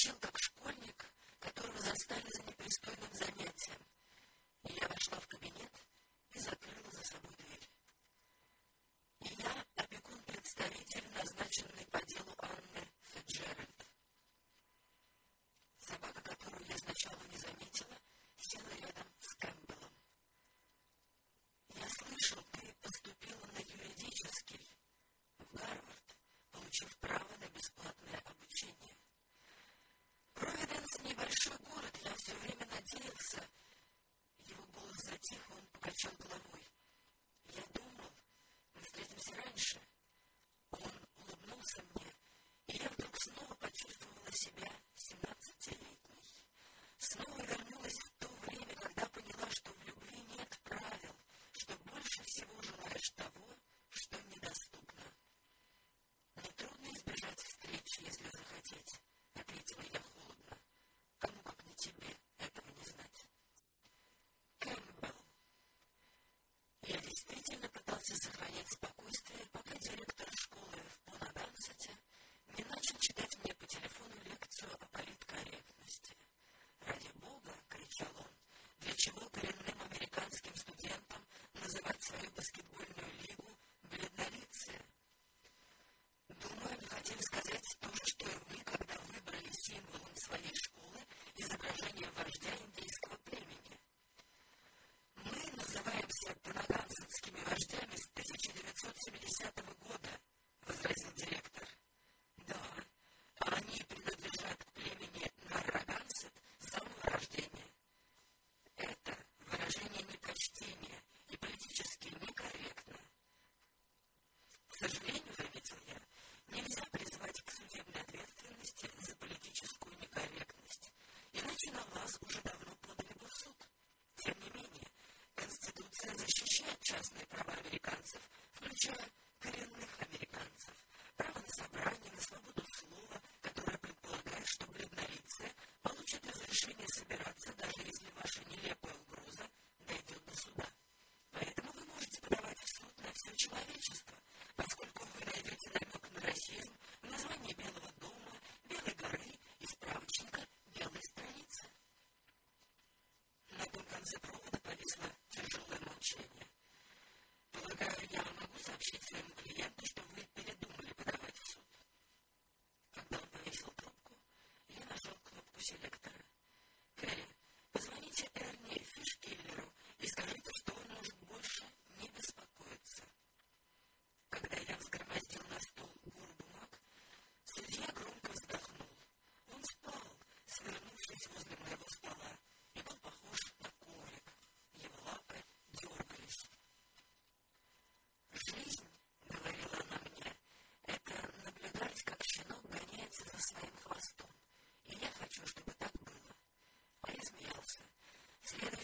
чем как школьник, которого застали за непристойным занятием. สมุ basket winner.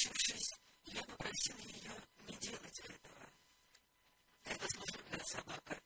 решившись, я попросил ее не делать этого. Это служебная собака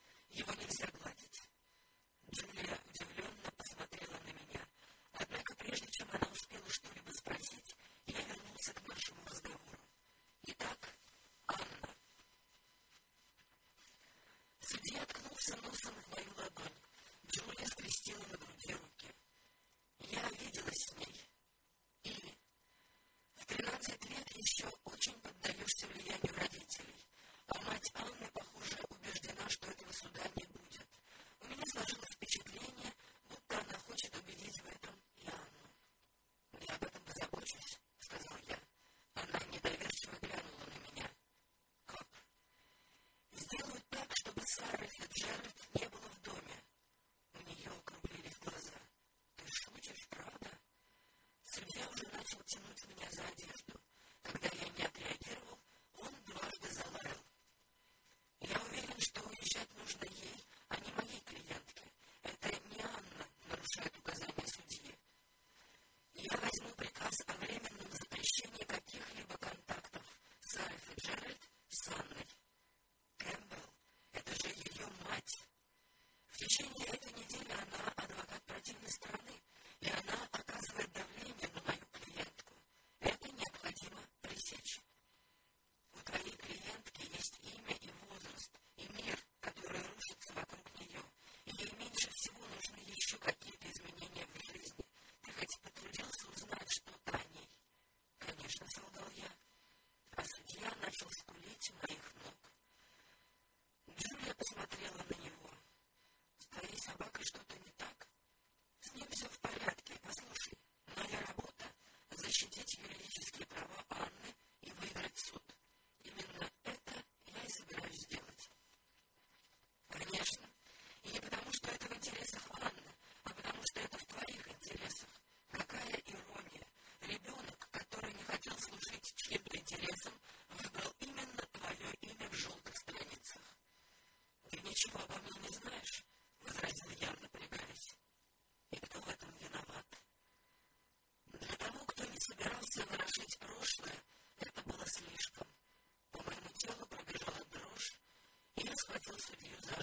Если ворошить прошлое, это было слишком. По моему телу пробежала дрожь, и я схватил судью за